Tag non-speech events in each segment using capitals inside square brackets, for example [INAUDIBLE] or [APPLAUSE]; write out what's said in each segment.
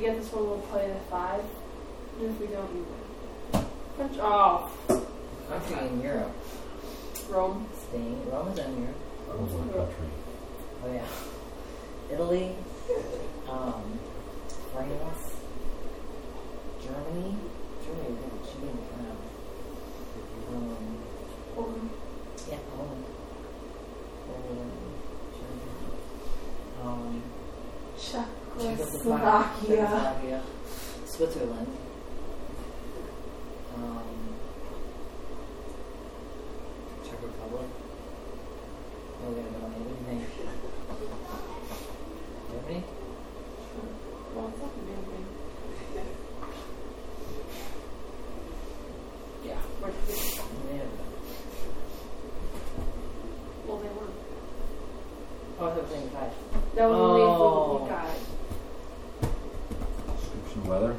we get this one, we'll play the five. And if we don't, you win. Punch off. Country in Europe. Rome. Spain. Rome is in Europe. Rome's one country. Oh yeah. Italy. [LAUGHS] Um, France. Germany. Germany. yeah, She didn't count. Um, Poland. yeah, Poland. Poland. Germany. Um, Czechoslovakia. Czechoslovakia. Switzerland. Um, Czech Republic. Oh, we're gonna go on everything. Germany? Well, it's not gonna be a big- Yeah, we're Yeah. Well, they weren't. Oh, I thought we were saying five. That was only Oh. if we got it. Description weather.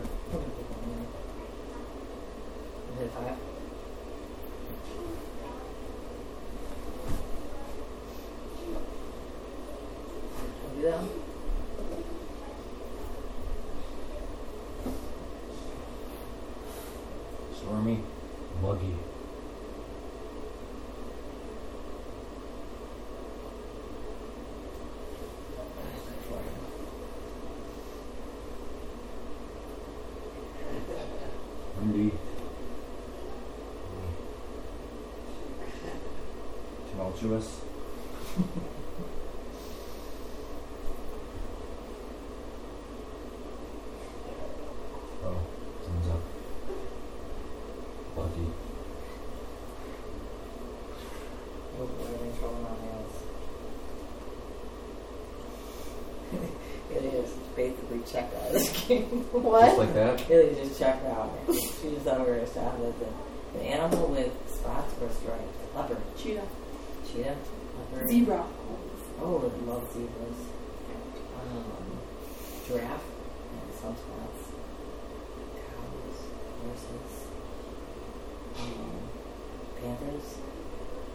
Is it five? Can we do that one? Stormy. Muggy. Windy. Tumultuous. [LAUGHS] oh, thumbs up. Lucky. Oh, we're having trouble on it is. Basically checked out this game. [LAUGHS] What? Just like that? Really just checked out. She just thought we were established as a- animal with spots or stripes. Leopard. Cheetah. Cheetah. Leopard. Zebra. Oh, I love zebras. Um, giraffe. And some spots. Cows. Horses. Um, panthers.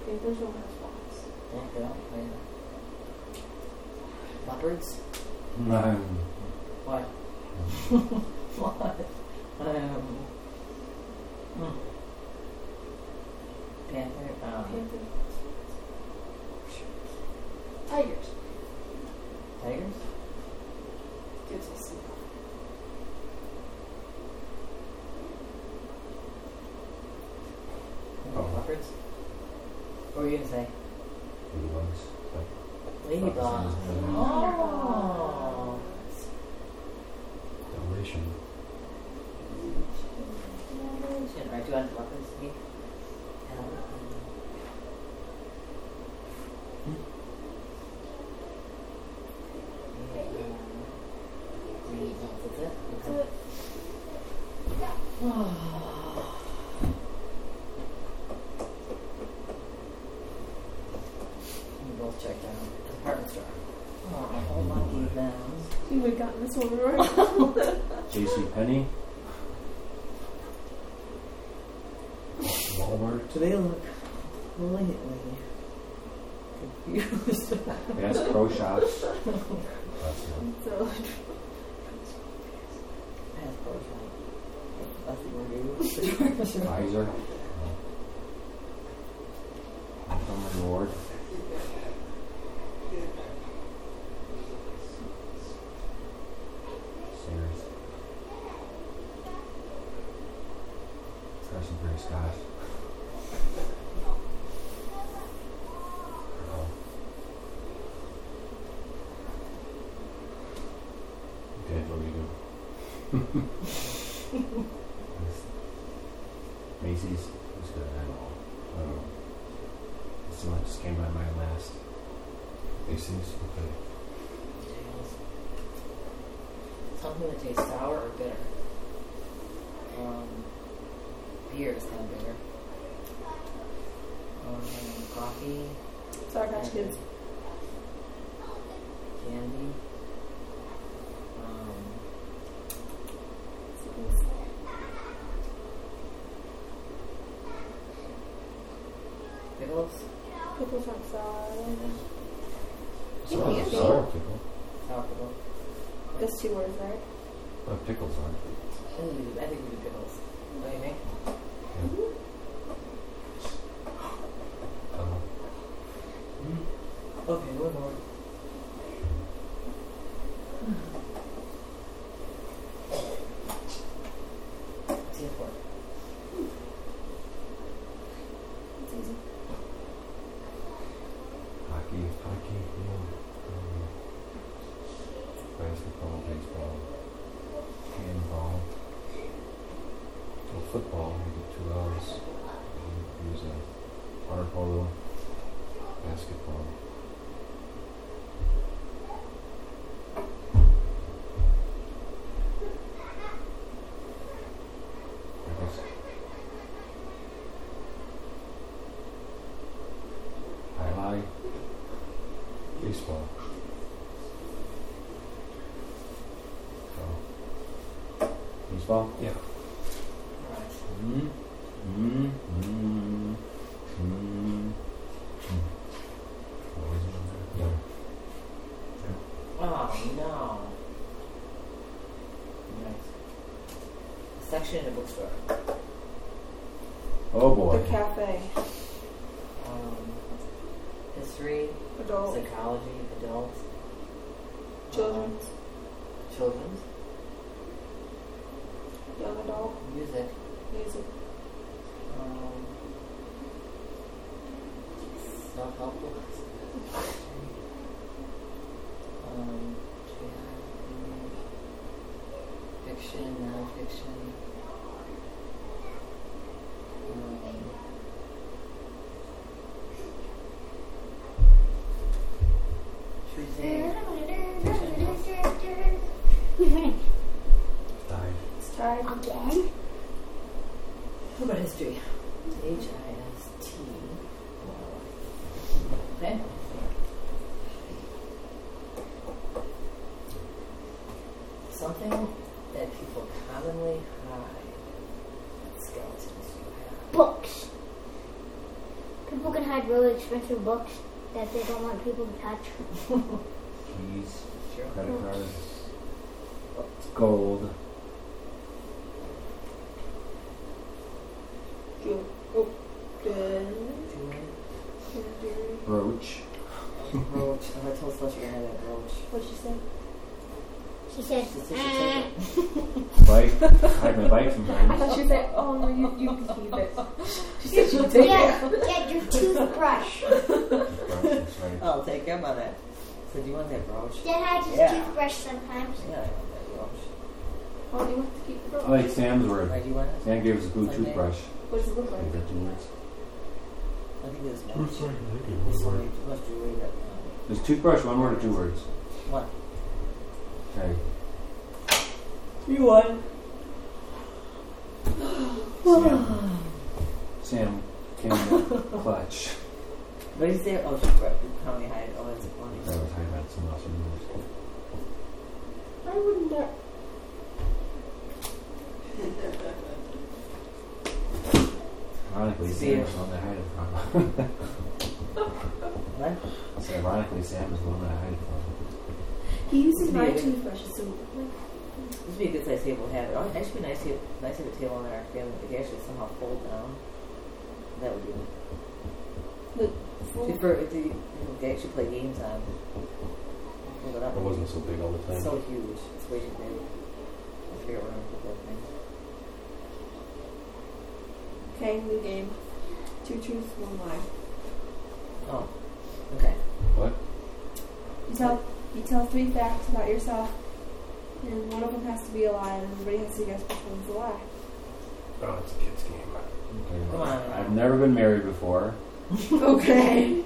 Panthers don't have spots. Yeah, they don't. Oh, yeah. Leopards. What? what? [LAUGHS] Um, hmm. Panther. Um, Panther. Tigers. tigers. Gives us some. Oh. Leopards. What were you gonna say? ladybugs. Like, Ladybugs. Yeah. Oh. Dalmatian. Alright, do you want leopards to be? That's it. That's it. We both checked out. Department store. Oh, lucky them. You would have gotten this [LAUGHS] one right. J.C. Penney. Walmart. Do they look completely confused? Bass Pro Shops. [LAUGHS] That's one. so, Bass Pro Shop. That's the word you Pfizer. Uncommon Reward. Sears. Carson Pirie Scott. Oh. Okay, what do you do? Macy's was good. I know. Um, this one just came by my last. Macy's. Okay. Something that tastes sour or bitter. Um, beer is kind of bitter. Um, coffee, Sour Patch Kids. candy. Um, pickles. Pickles aren't sour. Sour, Candy. sour. Sour pickle. Just two words, right? Oh, pickles on. I think we do, I think we do pickles. What do you think? Uh, Okay, one more. See for It's easy. hockey, hockey, yeah. Um, basketball, baseball, handball. Well, football, we get two hours. We Use a water polo, basketball. I guess. Highlight. Baseball. So. Baseball? Yeah. Alright. Mm, mm, mm, mm. Always on there? Oh no. Nice. Section in a bookstore. Oh boy. The cafe. Um, history, Adult. psychology, adults, Children's. um, children's, Adult. music, Music. um, self-help books. Um, yeah, fiction, non-fiction. Um, should we say Died. It's tied. Again? What about history? H I S T. Okay. Something that people commonly hide. Skeletons you have. Books. People can hide really expensive books that they don't want people to touch. [LAUGHS] Keys, credit cards, gold. Good. Oh. Good. Jewelry. Good. Brooch. Roach. Oh, I told Celeste you're gonna have that roach. What'd she say? She said, She said "Eh." she'd take Bike. Hide my bike I sometimes. thought she'd say, oh no, you, you can keep it. She said she'd take it. get your toothbrush. Brooch, that's right. it. I'll take him on that. So do you want that roach? Dad hides his Yeah. toothbrush sometimes. Yeah, I want that roach. Oh, do you want to keep the I like Sam's word. Right, you want it? Sam gave us a blue Okay. toothbrush. What does it look Is like? that two words? I think it's match. There's so many too much jewelry that. Um, Is toothbrush one word or two words? what? Okay. You won. Sam. Sam came in [LAUGHS] clutch. What did you say? Oh, she's right. You probably hide. Oh, that's funny. That was hiding that some awesome news. Why wouldn't that? Ironically, Sam ya. was the one that hid it from. [LAUGHS] What? so ironically, Sam was the one that I hid it from. He uses my Yeah. toothbrushes, so This would be a good size table to have. Oh, it actually be nice to nice to have a table in our family. If you actually somehow fold down, that would be. the full. See, for if you, they actually play games on. Fold it up. It wasn't so big all the time. It's so huge. It's way too big. I forget where I'm gonna put that thing. Okay, new game. Two truths, one lie. Oh, okay. What? You tell you tell three facts about yourself, and one of them has to be a lie, and everybody has to guess which one's the lie. Oh, it's a kid's game. Okay. Come on. I've never been married before. [LAUGHS] [LAUGHS] Okay.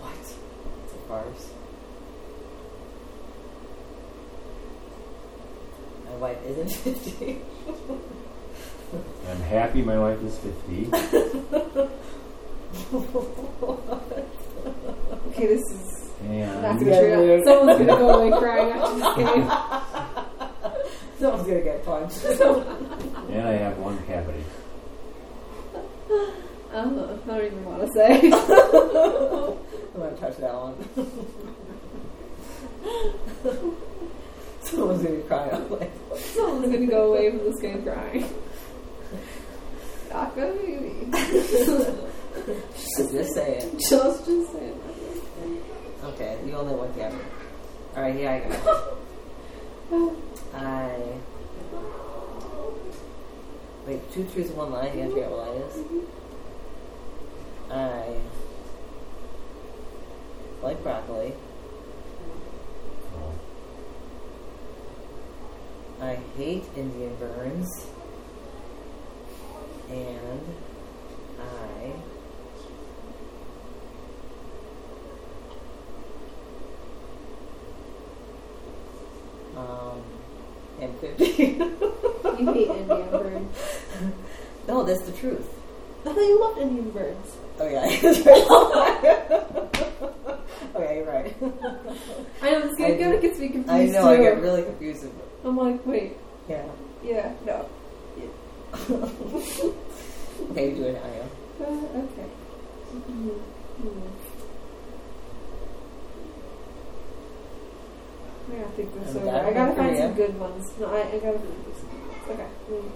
What? It's a farce. My wife isn't [LAUGHS] 50. I'm happy my wife is 50. Okay, this is not And turn out. Someone's gonna go away crying after this game. Someone's gonna get punched. [LAUGHS] and I have one cavity. Uh, I don't even want to say. [LAUGHS] I'm gonna touch that one. [LAUGHS] Someone's gonna cry out like, Someone's gonna go away from this game crying. Not gonna be me. Just saying. Just, just saying. Okay, you only one Gavin. Alright, here I go. [LAUGHS] I. Wait, two truths, one lie. You have to figure out what lie is. I like broccoli. I hate Indian burns. And I um am 50. [LAUGHS] You hate Indian [LAUGHS] birds. no, that's the truth. I thought you loved Indian birds. Oh yeah, [LAUGHS] right. okay, you're right. I know this game kind of gets me confused I know, too. I get really confused. I'm like, wait, Yeah. yeah, no. Okay, you do it, I am. Uh, okay. Mm-hmm. I gotta think this over. I gotta find some good ones. No, I, I gotta think this. Okay. Mm.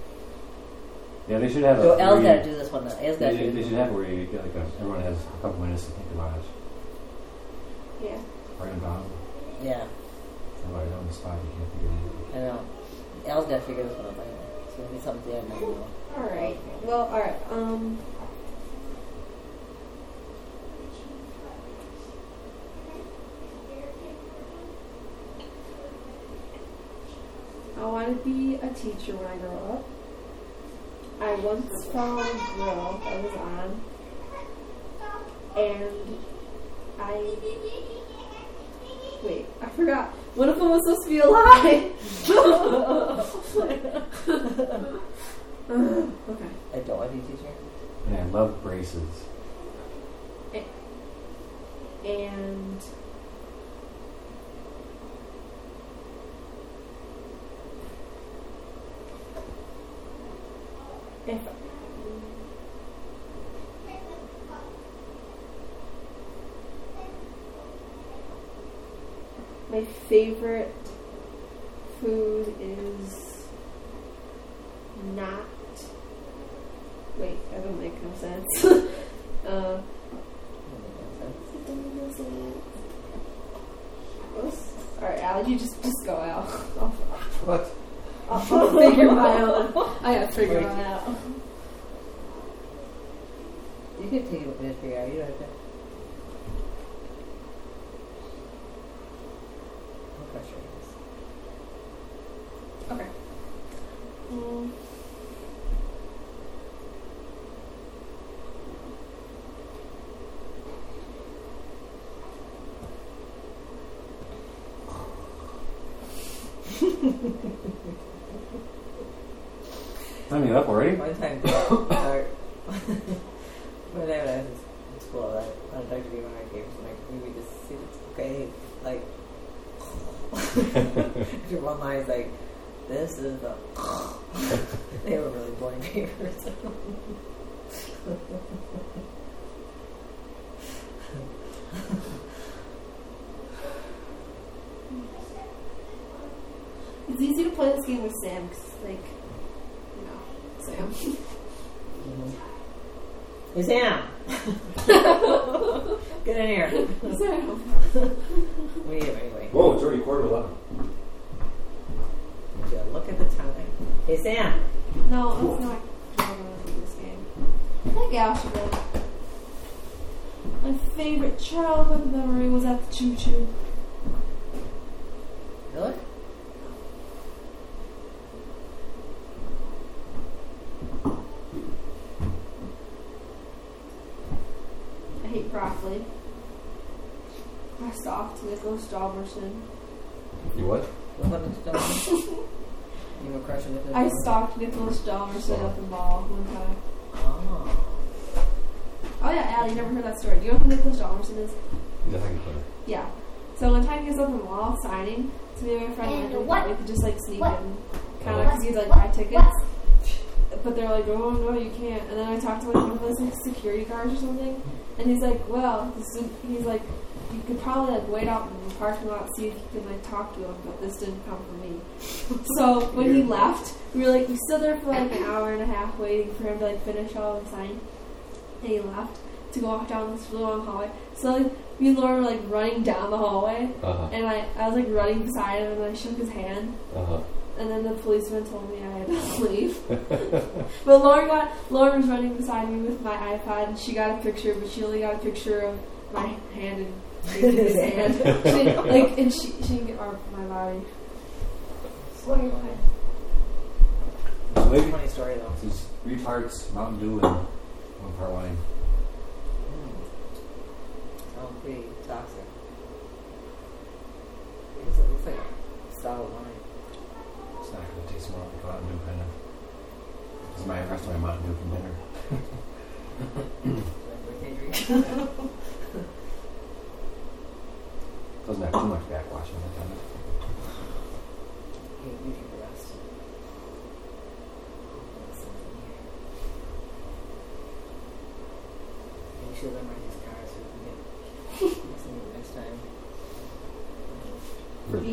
Yeah, they should have a. So Elle's where got to do this one. Now. Elle's got They, to they, do they this should have where you get like a, everyone has a couple minutes to think about it. Yeah. Write it down. Yeah, Write it on the spot. You can't figure it I know. Elle's got to figure this one out. Anyway. So it's something I might know. All right. Well, all right. Um. I want to be a teacher when I grow up. I once found a grill that was on, and I wait. I forgot. One of them was supposed to be a lie. okay. I don't want to be a teacher. And I love braces. and my favorite food is not wait that doesn't make no sense [LAUGHS] uh. Alright, Al, you just just go out. [LAUGHS] What? I'll, I'll figure mine out. I gotta figure Wait. mine out. You can take a minute to figure out. You don't have to. No pressure. Okay. Mm. Time you up already? One time, uh, when I was in school, I, I Dr. B. Meyer gave us like, we would just see it's okay, like, after one line is like, this is the, they were really boring papers. It's easy to play this game with Sam because, like, you know, Sam. Mhm. Hey, Sam! [LAUGHS] Get in here. Sam. [LAUGHS] We need him anyway. Whoa, it's already quarter to eleven. Yeah, look at the time. Hey, Sam! No, it's not. I'm gonna do this game. I think Al should go. My favorite childhood memory was at the Choo Choo. Really? I hate broccoli. I stalked Nicholas Jalmerson. You what? What one is done? You were crushing with it? I stalked Nicholas Jalmerson at the mall one time. Oh. Oh yeah, Al, you never heard that story. Do you know who Nicholas Jalmerson is? He's a. Yeah. So one time he was up in the mall signing to me and my friend, and And we what- thought we could just like sneak what- in, kind of because he'd like buy tickets. But they're like, oh no, you can't. And then I talked to like one of those like security guards or something, and he's like, well, this is, he's like, you could probably like wait out in the parking lot see if you could like talk to him, but this didn't come from me. [LAUGHS] so when he left, we were like we stood there for like an hour and a half waiting for him to like finish all the sign. And he left to go walk down this really long hallway. So like me and Lauren were like running down the hallway, Uh huh. and I I was like running beside him, and I shook his hand. Uh huh. And then the policeman told me I had to [LAUGHS] leave. [LAUGHS] but Lauren got Lauren was running beside me with my iPad, and she got a picture, but she only got a picture of my hand and shaking his hand. She didn't- like, and she she didn't get our, my body. What are you doing? So Funny story though. It's three parts Mountain Dew and one part wine. Mm. Sounds pretty toxic. It looks, it looks like a solid wine. It's not going to taste more like Mountain Dew kind of. This is my rest of my Mountain Dew from dinner. Like birthday drink. Doesn't have too much backwashing on it. Hey, you can rest. Maybe she'll memorize his car so we can get listen to it next time.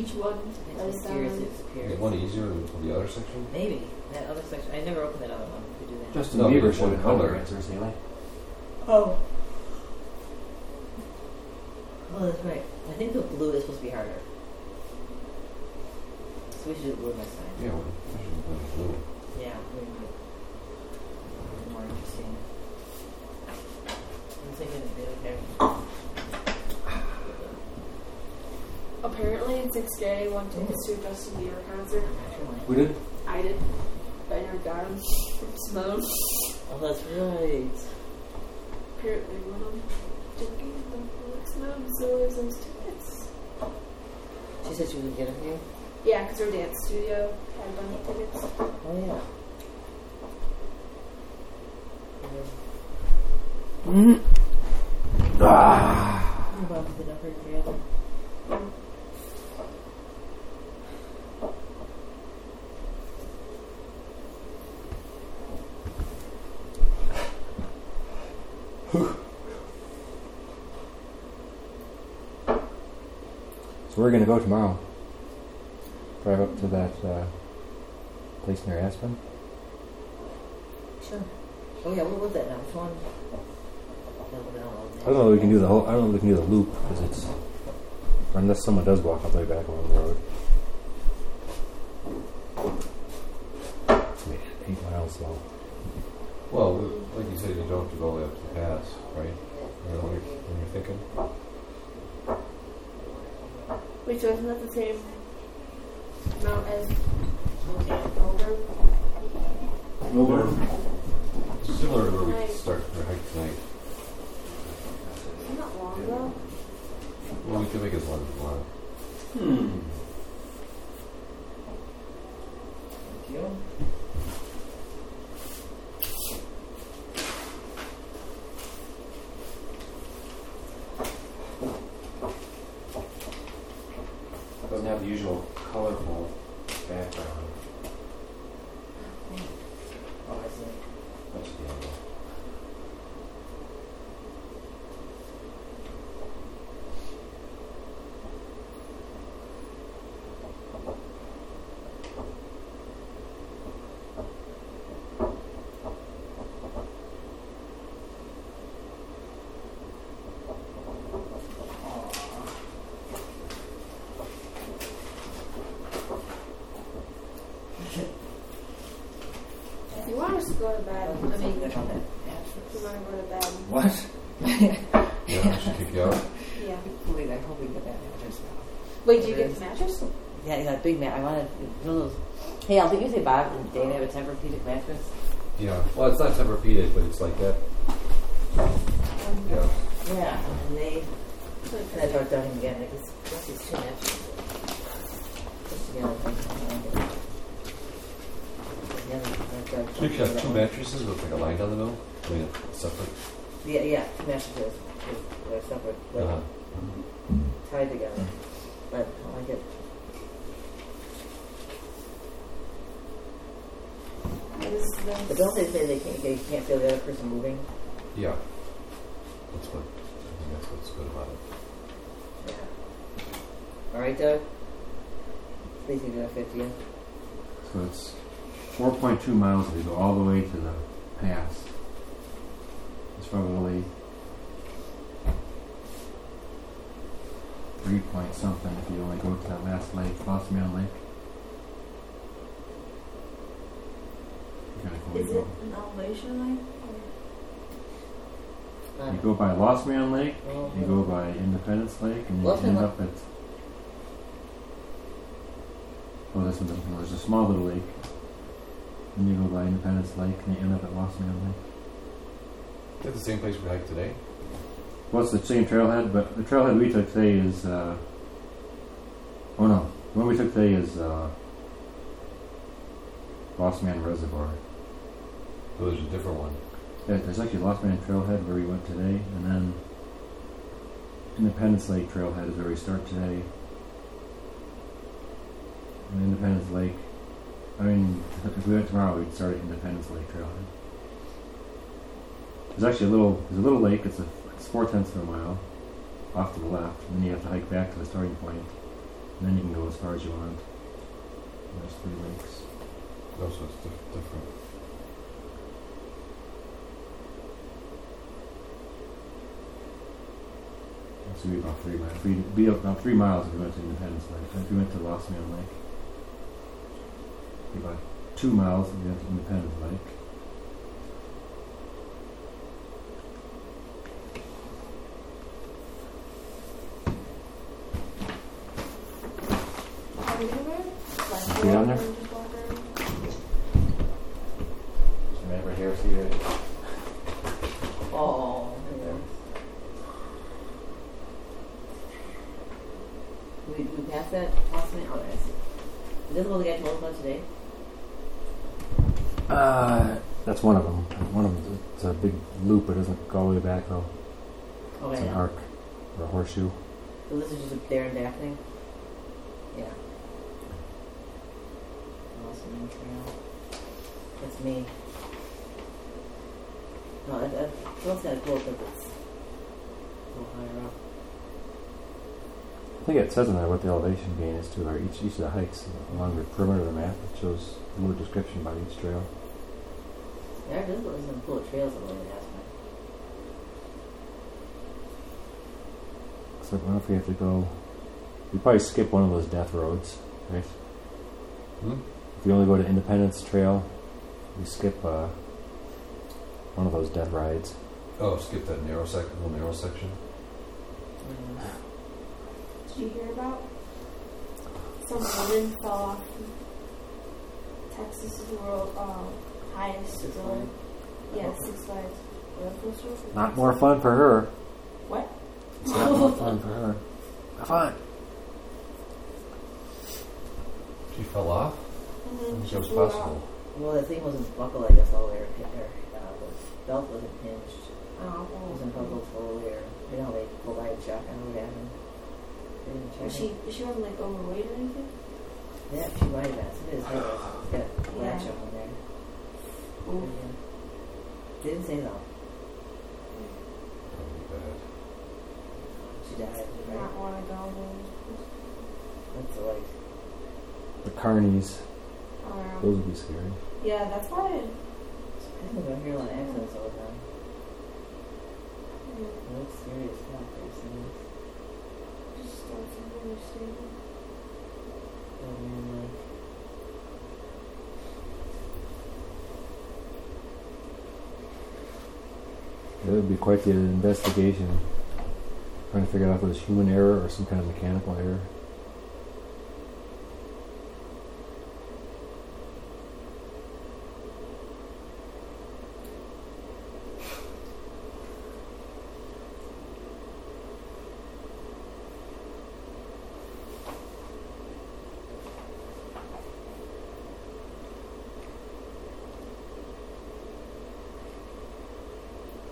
For each one, It's that is mysteriously down. disappears. Is one easier than the other section? Maybe. That other section. I never opened that other one. We could do that. Justin No, Bieber because showed one color color. answers, Haley. Oh. Oh, that's right. I think the blue is supposed to be harder. So we should do blue next time. Yeah, well, I should have done blue. Yeah, we might. More interesting. I'm thinking of the other Apparently, in sixth grade, I went to to a Justin concert. Actually. Who did? I did, but I never got him. Simone. Oh, that's right. Apparently, when I'm drinking the next Simone, so there's those tickets. She said she was get it for you. Yeah, because her dance studio had a bunch of tickets. Oh yeah. I'm about to get up her together. So we're gonna go tomorrow. Drive up to that uh, place near Aspen. Sure. Oh yeah, what was that now? Which one? I don't know if we can do the whole. I don't know if we can do the loop because it's unless someone does walk all the way back along the road. It's eight miles long. Well, like you said, you don't have to go all the way up to the pass, right? You know, when you're, when you're thinking. Which so isn't that the same amount as Boulder? Similar to where we Right. start our hike tonight. Not long though. Well, we can make it as long as we want. Thank you. Doesn't have the usual colorful background. Oh, I see. That's the angle. If you want us to go to bed, I mean, Something if about that. you want to go to bed, What? [LAUGHS] Yeah, I should kick you out. yeah. Wait, I hope we get that mattress now. Wait, do you get the mattress? Yeah, yeah, that big mat. I wanted one of those. Hey, I'll think you say Bob and Dana have a Tempur-Pedic mattress. Yeah. Well, it's not Tempur-Pedic, but it's like that. Um, yeah. Yeah, and they. And I talked to him again. Like, it's what's these two mattresses? Just together. I like it. Together, I tried- So you should have two mattresses with like a line down the middle. I mean, separate. Yeah, yeah, two mattresses. They're separate, like Uh-huh. tied together. But I like it. But don't they say they can't, they can't feel the other person moving? Yeah. That's what. I think that's what's good about it. Yeah. All right, Doug. Basically, the fiftieth. So it's 4.2 miles if you go all the way to the pass. It's probably 3 point something if you only go to that last lake, Lost Man Lake. You gotta go, Is it an elevation go, you go by Lost Man Lake, Oh, you go by Independence Lake, and you end up at. Oh, this one, no, there's a small little lake. Then you go by Independence Lake, and you end up at Lost Man Lake. Is that the same place we hiked today? Well, it's the same trailhead, but the trailhead we took today is. Uh, oh no, the one we took today is uh, Lost Man Reservoir. Oh, there's a different one. Yeah, there's actually Lost Man Trailhead where we went today, and then Independence Lake Trailhead is where we start today. And Independence Lake, I mean, if we went tomorrow, we'd start at Independence Lake Trailhead. There's actually a little, there's a little lake. It's a, it's four tenths of a mile off to the left, and then you have to hike back to the starting point, and then you can go as far as you want. And there's three lakes. Oh, so it's dif- different. So be about three miles. We'd be about three miles if we went to Independence Lake. If we went to Lost Man Lake. About two miles if the Independence Lake. Are we gonna go? Like, Get on walk there. around, just walk around? Remember here, see it? Oh, yeah. We, we passed that last minute. Oh, I see. Is this the one the guy told us about today? Uh, that's one of them. One of them. It's a big loop. It doesn't go all the way back though. Okay, It's an arc or a horseshoe. So this is just a there and back thing? Yeah. Awesome trail. That's me. No, that, that feels kind of cool because it's a little higher up. I think it says in there what the elevation gain is to our each each of the hikes along the perimeter of the map. It shows a little description about each trail. Yeah, there's there's some cool trails on the way to Aspen. So I wonder if we have to go. We probably skip one of those death roads, right? Hmm? If we only go to Independence Trail, we skip uh, one of those death rides. Oh, skip that narrow sec, little narrow section. Mm. Did you hear about? Some woman fell off Texas' world um, highest Six building. Flags? Yeah, Six Flags roller coaster. Not more fun for her. What? It's not more fun for her. Have fun. She fell off? Mm-hmm. That was possible. Well, the thing wasn't buckled, I guess, all the way, or, pin- or uh, the belt wasn't hinged. Oh, It wasn't buckled fully, or, you know, how they pull by and check, I don't know what happened. They Was she she wasn't like overweight or anything? Yeah, she might have been. So his it's got a latch Yeah. on there. Ooh. Yeah. Didn't say though. That would be bad. She died, Did right? not want to go. That's the like, The carnies, Um, those would be scary. yeah, that's why. I, I think I hear a lot of accidents all the time. yeah, It looks serious stuff, those things. just don't really stable. Oh man, like, It would be quite the investigation. Trying to figure out if it was human error or some kind of mechanical error.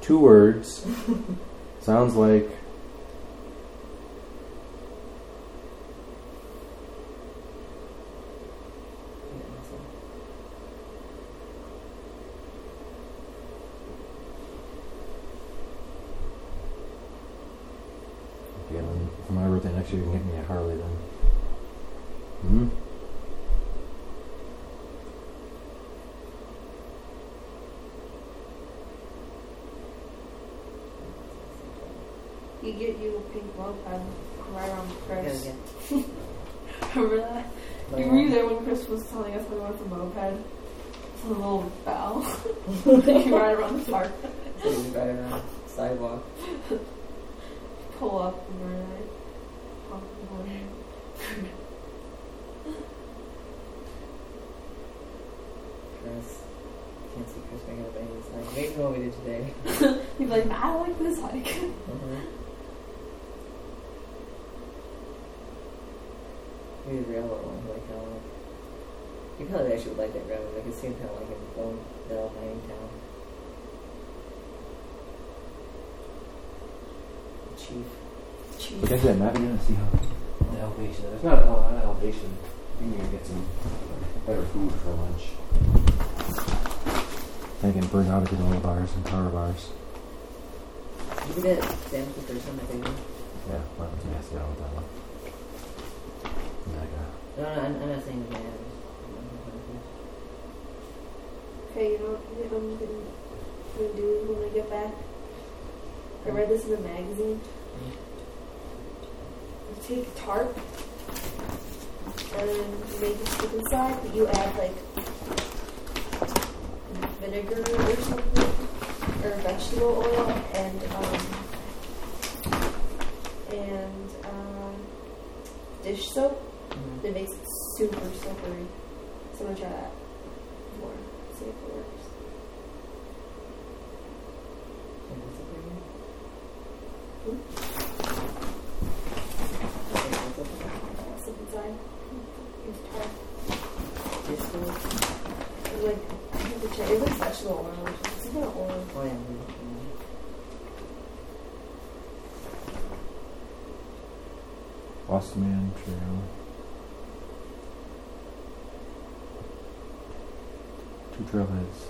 Two words. Sounds like yeah, so. Again, for my birthday next year, you can get me a Harley then. You get you moped right on Chris. get- Remember that? but, You were you there when Chris was telling us we went for moped? It's a little bell. [LAUGHS] [LAUGHS] you ride around the park, So you drive around the sidewalk. [LAUGHS] pull up, and we're like, honk the horn. Chris. Can't see Chris making up any side. Maybe what we did today. He'd be like, I like this hike. Mm-hmm. Maybe the railroad one, like how like you probably actually would like that railroad. Like it seemed kind of like in Bone Bell Mining Town. Chief. You guys that map again? See how The elevation. There's not a lot of elevation. You need to get some better food for lunch. I can burn out of granola bars and power bars. Did you get sandwich the first time I think? Yeah, well, it's nasty out with that one. No, no, I'm, I'm not saying bad. Okay, you know what I'm gonna do when I get back? I read this in a magazine. You take a tarp and you make it stick inside, but you add like vinegar or something, or vegetable oil, and um, and um, dish soap. Mm-hmm. It makes it super slippery. So I'm gonna try that more. See if it works. Slip inside. Use tarp. It's like I have to check. It looks vegetable oil. It's not oil. Oh yeah. mm, Lost Man Trail. Two trailheads.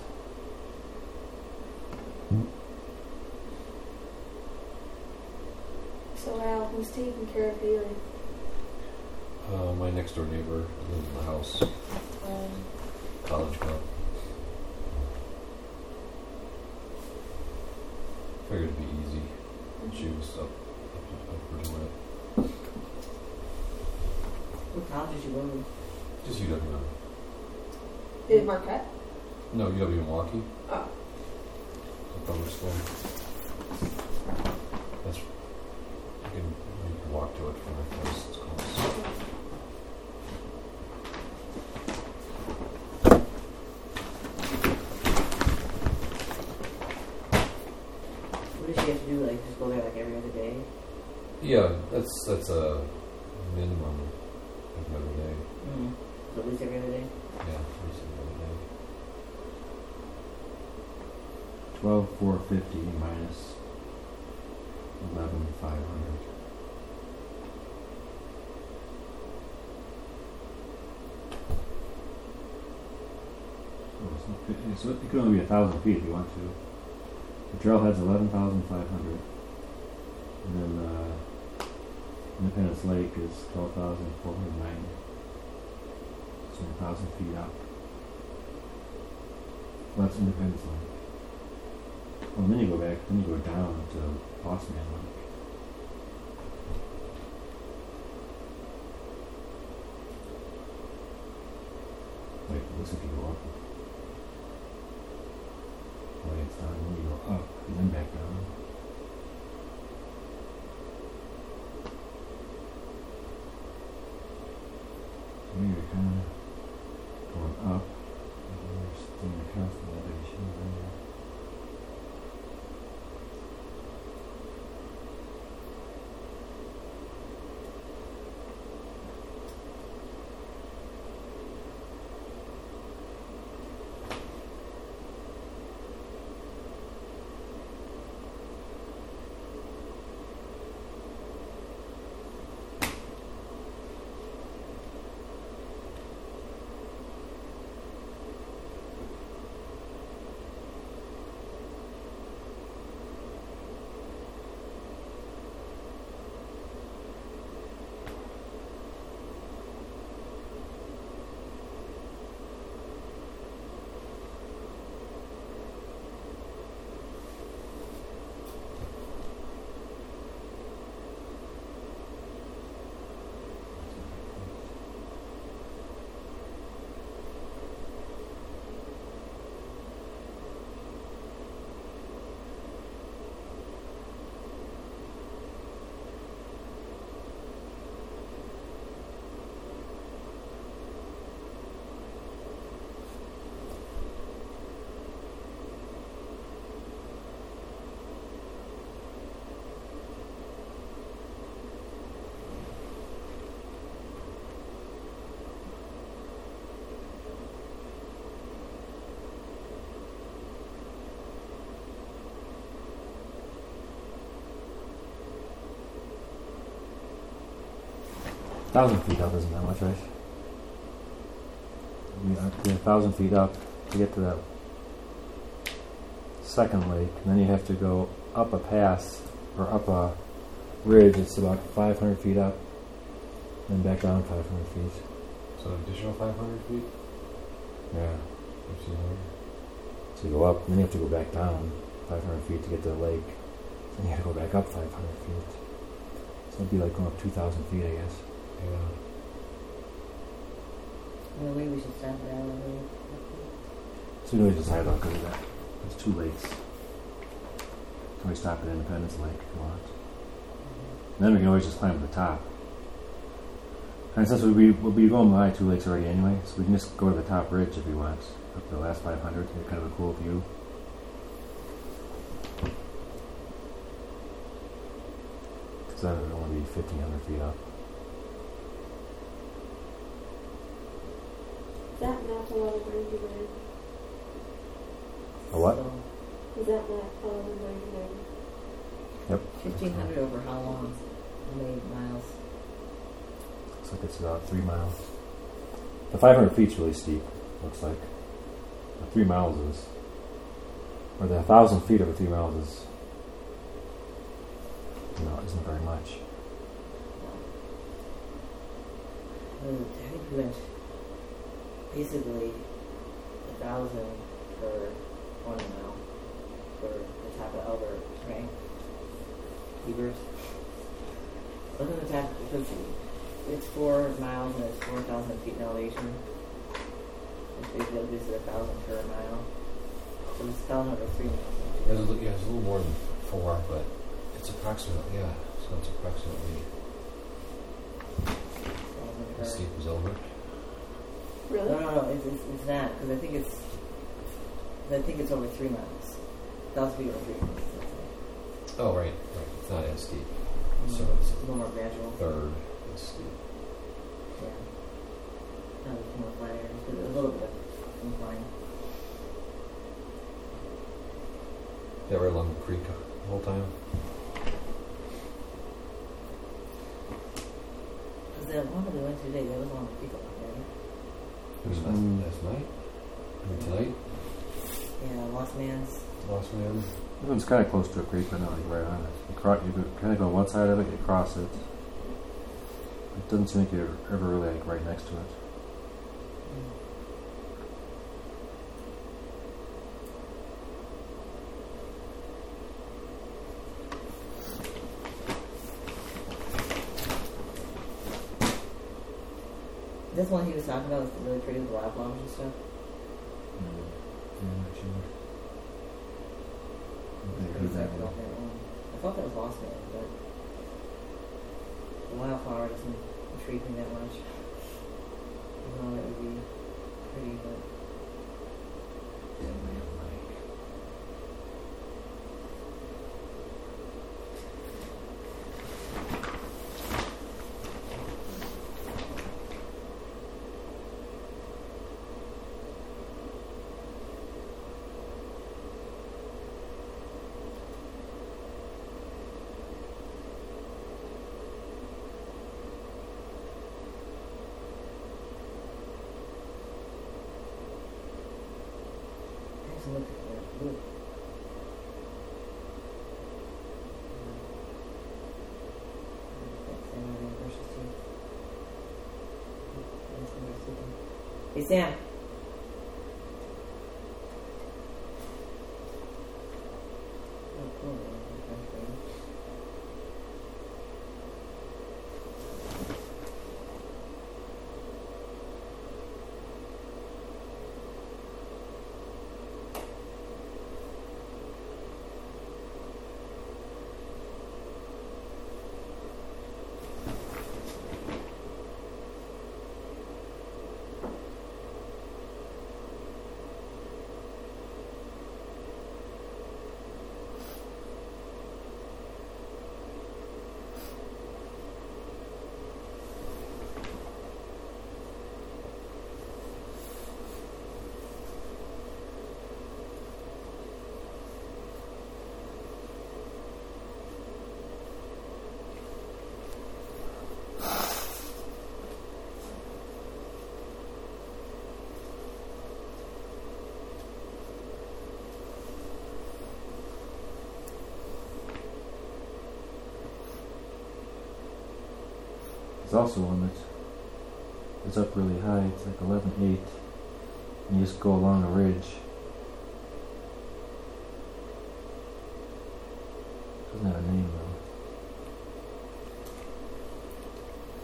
So Al, who's taking care of Haley? Uh, my next door neighbor lives in the house. Um, College club. Figured it'd be easy. She was up, up, up for doing it. What college did you go to? Just UW. in Marquette? No, UW Milwaukee. Oh. The public school. That's. You can, you can walk to it from my place. It's close. What does she have to do? Like just go there like every other day? Yeah, that's that's a minimum of every day. Mm-hmm. So at least every other day. Yeah, at least every day. Twelve four fifty minus eleven five hundred. So it could only be a thousand feet if you want to. The trailhead's eleven thousand five hundred. And then uh, Independence Lake is twelve thousand four hundred ninety. So a thousand feet up. That's Independence Lake. Well, then you go back, then you go down to Lost Man Lake. Wait, it looks like you go up. Wait, it's then you go up, and then back down. Thousand feet up isn't that much, right? You have to be a thousand feet up to get to that second lake, and then you have to go up a pass or up a ridge. It's about 500 feet up, and back down 500 feet. So additional 500 feet? Yeah. So you go up, and then you have to go back down 500 feet to get to the lake. Then you have to go back up 500 feet. So it'd be like going up 2,000 feet, I guess. Yeah. Maybe we should stop at Alamo. So we always decided on because of that. There's two lakes. Can we stop at Independence Lake if you want? And then we can always just climb to the top. And since we'll be, we'll be going by two lakes already anyway, so we can just go to the top ridge if we want. Up to the last 500 to get kind of a cool view. Because then it'll only be 1,500 feet up. That map allowed where you live? A what? Is that map allowed where you live? Yep. 1500 over how long? How many miles? Looks like it's about three miles. The 500 feet's really steep, looks like. The three miles is, or the 1,000 feet over three miles is, you know, isn't very much. Uh, I think we went basically a thousand for one mile for the top of Elbert, right? Elbert. Wasn't the top because it's four miles and it's four thousand feet in elevation. It's basically this is a thousand per mile. So it's a thousand over three miles. Yeah, it's a, little- yeah, it's a little more than four, but it's approximately, yeah, so it's approximately Thousand per. as steep over. Really? No, no, no, it's, it's, it's not, because I think it's, I think it's over three miles. Thousand feet over three miles. Oh, right, right. It's not as steep. it. So it's a little more gradual. third as steep. Yeah. Not a more flat areas, but a little bit of incline. Yeah, we're along the creek the whole time. Because that one that we went to today, that was on the creek up there. It was Mm. last, last night. I mean, tonight, Yeah, Lost Man's. Lost Man. This one's kind of close to a creek, but not like right on it. You, cro- you kind of go on one side of it, you cross it. It doesn't seem like you're ever really like right next to it. Mm. This one he was talking about was really pretty with wildflowers and stuff. Yeah, not sure. Pretty excited that one. I thought that was Lost Man, but the wildflower doesn't intrigue me that much. Even though it would be pretty, but Dead Man Lake. I have to look at that. Ooh. Hey There's also one that is up really high. It's like 11.8. And you just go along a ridge. It Doesn't have a name though.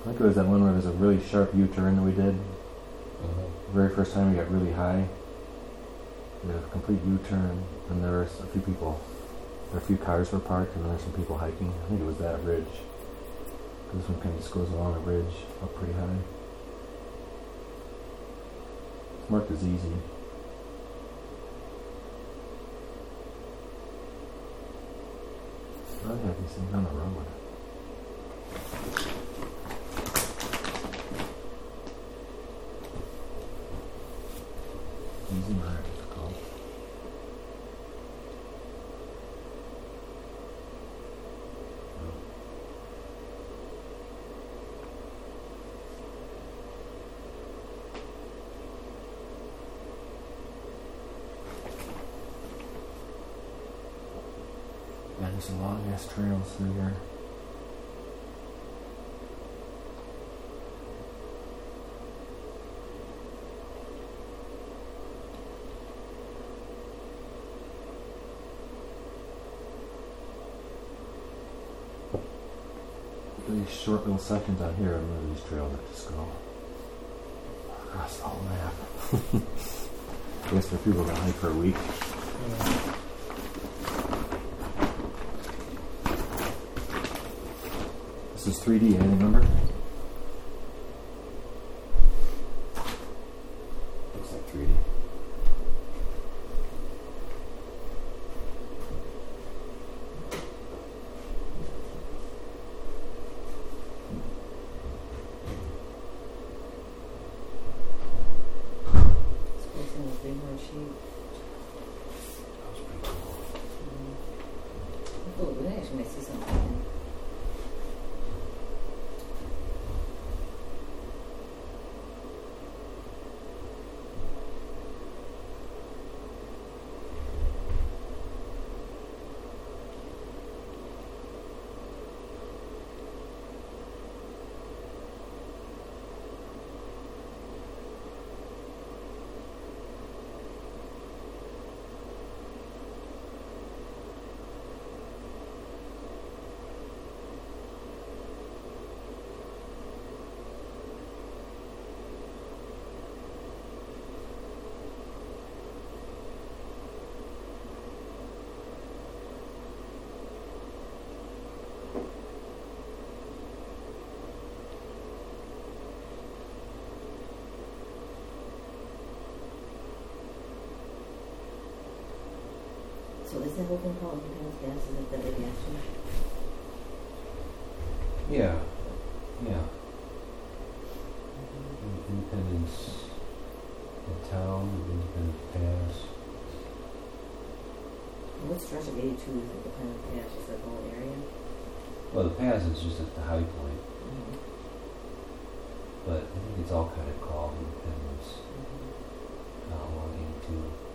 I think it was that one where there's a really sharp U-turn that we did. Uh-huh. The very first time we got really high. We had a complete U-turn, and there was a few people. A few cars were parked, and there were some people hiking. I think it was that ridge. This one kind of just goes along a ridge up pretty high. It's marked as easy. I have these things on the road. Easy Mark, it's called. Yeah, there's trails through here. These short little sections out here, and then these trails that just go across the whole map. [LAUGHS] I guess for people that hike for a week. This 3D, anything remember? Looks like 3D. Spacing the bighorn sheep. That was pretty cool. Oh, we actually may see something. So is that open call Independence Gas? Is it the big gas? Yeah. Yeah. Independence in town, Independence Pass. What stretch of 82 is Independence pass? Just that whole area? Well, the pass is just at the high point, but I think it's all kind of called Independence uh, along 82.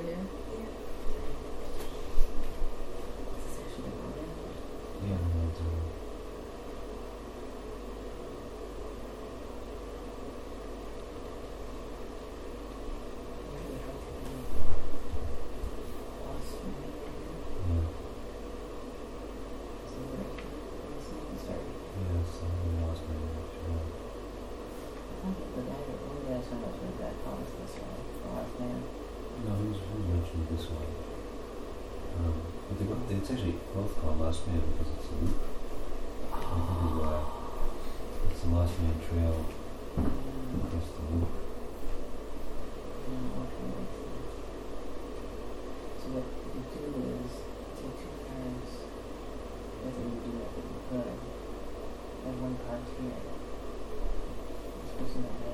Yeah. It's actually both called Lost Man because it's a loop. This. It's the Lost Man Trail across the loop. Mm. So what you do is take two cars, whether you do you could, and one car here. This person that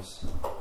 lives.